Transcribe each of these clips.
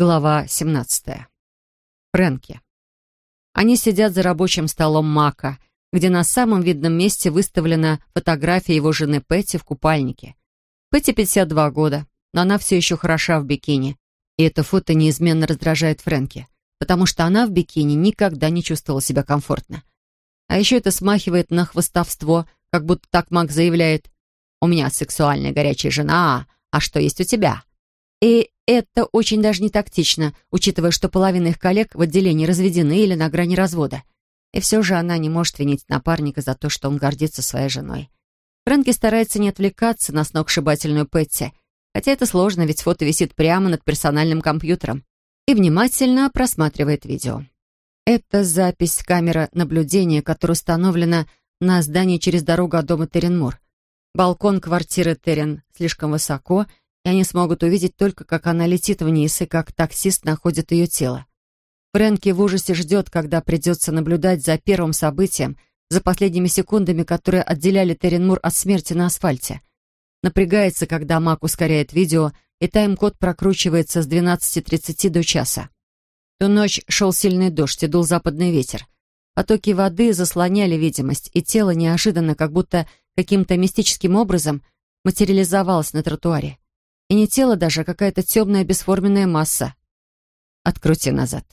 Глава 17. Фрэнки. Они сидят за рабочим столом Мака, где на самом видном месте выставлена фотография его жены Пэтти в купальнике. Пэтти 52 года, но она все еще хороша в бикини. И это фото неизменно раздражает Фрэнки, потому что она в бикини никогда не чувствовала себя комфортно. А еще это смахивает на хвостовство, как будто так Мак заявляет «У меня сексуальная горячая жена, а что есть у тебя?» И это очень даже не тактично, учитывая, что половина их коллег в отделении разведены или на грани развода. И все же она не может винить напарника за то, что он гордится своей женой. Фрэнки старается не отвлекаться на сногсшибательную Пэтти, хотя это сложно, ведь фото висит прямо над персональным компьютером, и внимательно просматривает видео. Это запись камеры наблюдения, которая установлена на здании через дорогу от дома Теренмур. Балкон квартиры Терен слишком высоко, и они смогут увидеть только, как она летит вниз и как таксист находит ее тело. Фрэнки в ужасе ждет, когда придется наблюдать за первым событием, за последними секундами, которые отделяли Теренмур от смерти на асфальте. Напрягается, когда Мак ускоряет видео, и тайм-код прокручивается с 12.30 до часа. Ту ночь шел сильный дождь и дул западный ветер. Потоки воды заслоняли видимость, и тело неожиданно, как будто каким-то мистическим образом, материализовалось на тротуаре. И не тело даже, а какая-то темная бесформенная масса. Открути назад.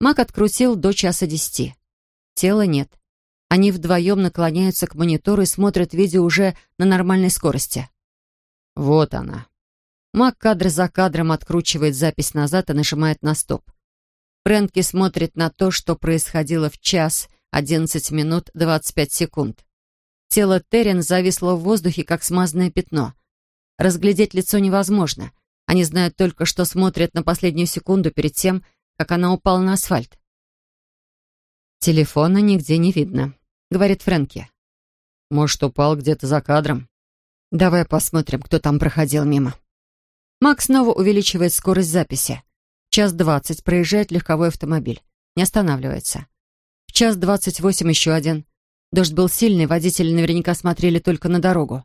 Мак открутил до часа десяти. Тела нет. Они вдвоем наклоняются к монитору и смотрят видео уже на нормальной скорости. Вот она. Мак кадр за кадром откручивает запись назад и нажимает на стоп. Фрэнки смотрит на то, что происходило в час, 11 минут, 25 секунд. Тело Террен зависло в воздухе, как смазанное пятно. Разглядеть лицо невозможно. Они знают только, что смотрят на последнюю секунду перед тем, как она упала на асфальт. «Телефона нигде не видно», — говорит Фрэнки. «Может, упал где-то за кадром?» «Давай посмотрим, кто там проходил мимо». Макс снова увеличивает скорость записи. В час двадцать проезжает легковой автомобиль. Не останавливается. В час двадцать восемь еще один. Дождь был сильный, водители наверняка смотрели только на дорогу.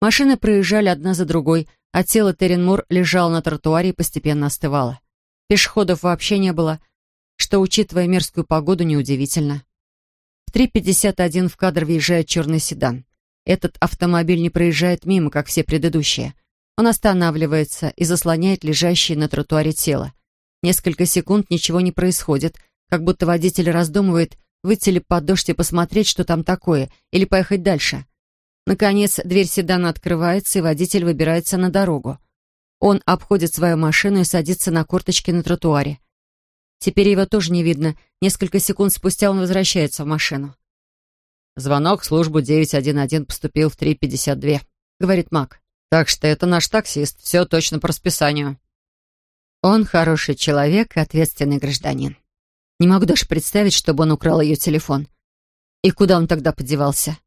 Машины проезжали одна за другой, а тело Террен Мур лежало на тротуаре и постепенно остывало. Пешеходов вообще не было, что, учитывая мерзкую погоду, неудивительно. В 3.51 в кадр въезжает черный седан. Этот автомобиль не проезжает мимо, как все предыдущие. Он останавливается и заслоняет лежащее на тротуаре тело. Несколько секунд ничего не происходит, как будто водитель раздумывает, выйти ли под дождь и посмотреть, что там такое, или поехать дальше. Наконец, дверь седана открывается, и водитель выбирается на дорогу. Он обходит свою машину и садится на корточки на тротуаре. Теперь его тоже не видно. Несколько секунд спустя он возвращается в машину. «Звонок в службу 911 поступил в 3.52», — говорит Мак. «Так что это наш таксист. Все точно по расписанию». Он хороший человек и ответственный гражданин. Не могу даже представить, чтобы он украл ее телефон. И куда он тогда подевался?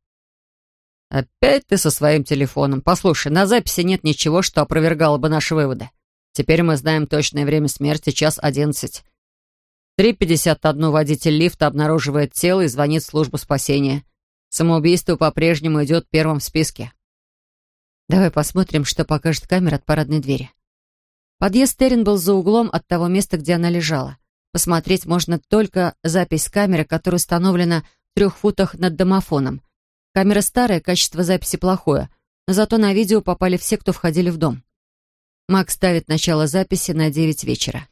«Опять ты со своим телефоном. Послушай, на записи нет ничего, что опровергало бы наши выводы. Теперь мы знаем точное время смерти, час одиннадцать. 3.51 водитель лифта обнаруживает тело и звонит в службу спасения. Самоубийство по-прежнему идет первым в списке. Давай посмотрим, что покажет камера от парадной двери. Подъезд Террин был за углом от того места, где она лежала. Посмотреть можно только запись камеры, которая установлена в трех футах над домофоном — Камера старая, качество записи плохое, но зато на видео попали все, кто входили в дом. Макс ставит начало записи на 9 вечера.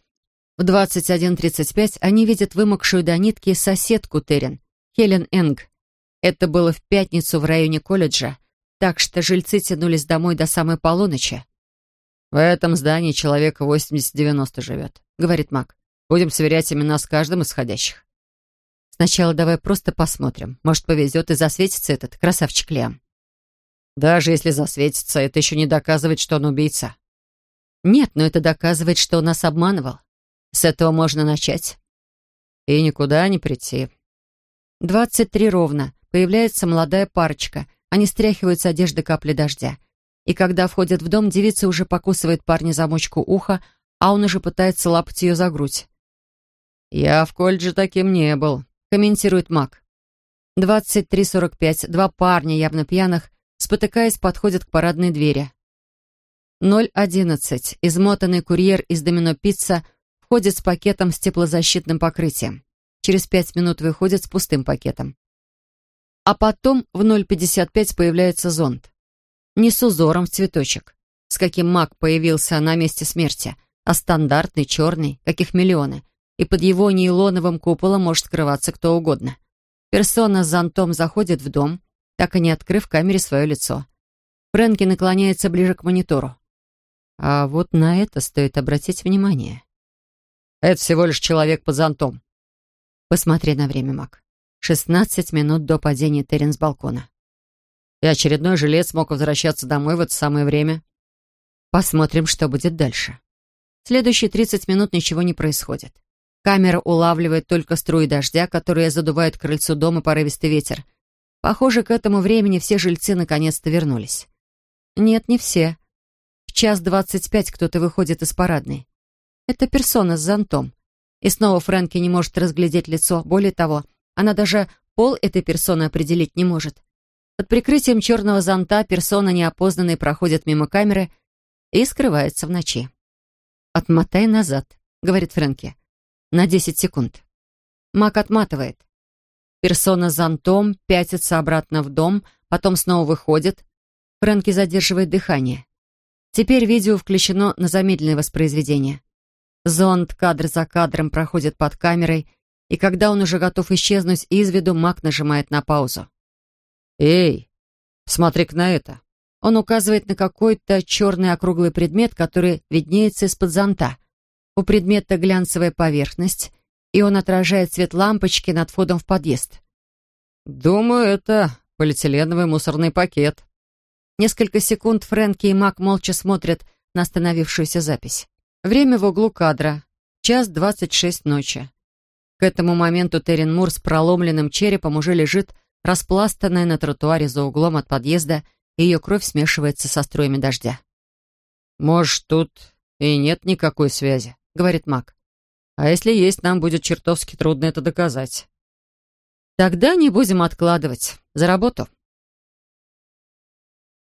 В 21.35 они видят вымокшую до нитки соседку Терен, Хелен Энг. Это было в пятницу в районе колледжа, так что жильцы тянулись домой до самой полуночи. «В этом здании человек 80-90 живет», — говорит Мак. «Будем сверять имена с каждым из входящих». Сначала давай просто посмотрим. Может, повезет и засветится этот красавчик Лиам. Даже если засветится, это еще не доказывает, что он убийца. Нет, но это доказывает, что он нас обманывал. С этого можно начать. И никуда не прийти. Двадцать три ровно. Появляется молодая парочка. Они стряхивают с одежды капли дождя. И когда входят в дом, девица уже покусывает парня замочку уха, а он уже пытается лапать ее за грудь. «Я в колледже таким не был», комментирует Мак. 23.45. Два парня, явно пьяных, спотыкаясь, подходят к парадной двери. 0.11. Измотанный курьер из домино пицца Входит с пакетом с теплозащитным покрытием. Через пять минут выходит с пустым пакетом. А потом в 0.55 появляется зонд. Не с узором в цветочек, с каким маг появился на месте смерти, а стандартный, черный, каких миллионы, и под его нейлоновым куполом может скрываться кто угодно. Персона с зонтом заходит в дом, так и не открыв камере свое лицо. Фрэнки наклоняется ближе к монитору. А вот на это стоит обратить внимание. Это всего лишь человек под зонтом. Посмотри на время, Мак. 16 минут до падения Терен с балкона. И очередной жилец мог возвращаться домой в это самое время. Посмотрим, что будет дальше. Следующие 30 минут ничего не происходит. Камера улавливает только струи дождя, которые задувают к крыльцу дома порывистый ветер. Похоже, к этому времени все жильцы наконец-то вернулись. Нет, не все. В час двадцать пять кто-то выходит из парадной. Это персона с зонтом. И снова Фрэнки не может разглядеть лицо. Более того, она даже пол этой персоны определить не может. Под прикрытием черного зонта персона неопознанной проходит мимо камеры и скрывается в ночи. «Отмотай назад», — говорит Фрэнки на 10 секунд. Мак отматывает. Персона с зонтом пятится обратно в дом, потом снова выходит. Фрэнки задерживает дыхание. Теперь видео включено на замедленное воспроизведение. Зонт кадр за кадром проходит под камерой, и когда он уже готов исчезнуть из виду, Мак нажимает на паузу. «Эй, смотри-ка на это!» Он указывает на какой-то черный округлый предмет, который виднеется из-под зонта. У предмета глянцевая поверхность, и он отражает свет лампочки над входом в подъезд. «Думаю, это полиэтиленовый мусорный пакет». Несколько секунд Фрэнки и Мак молча смотрят на остановившуюся запись. Время в углу кадра. Час двадцать шесть ночи. К этому моменту Террин Мур с проломленным черепом уже лежит, распластанная на тротуаре за углом от подъезда, и ее кровь смешивается со струями дождя. «Может, тут и нет никакой связи?» — говорит Мак. «А если есть, нам будет чертовски трудно это доказать». «Тогда не будем откладывать. За работу».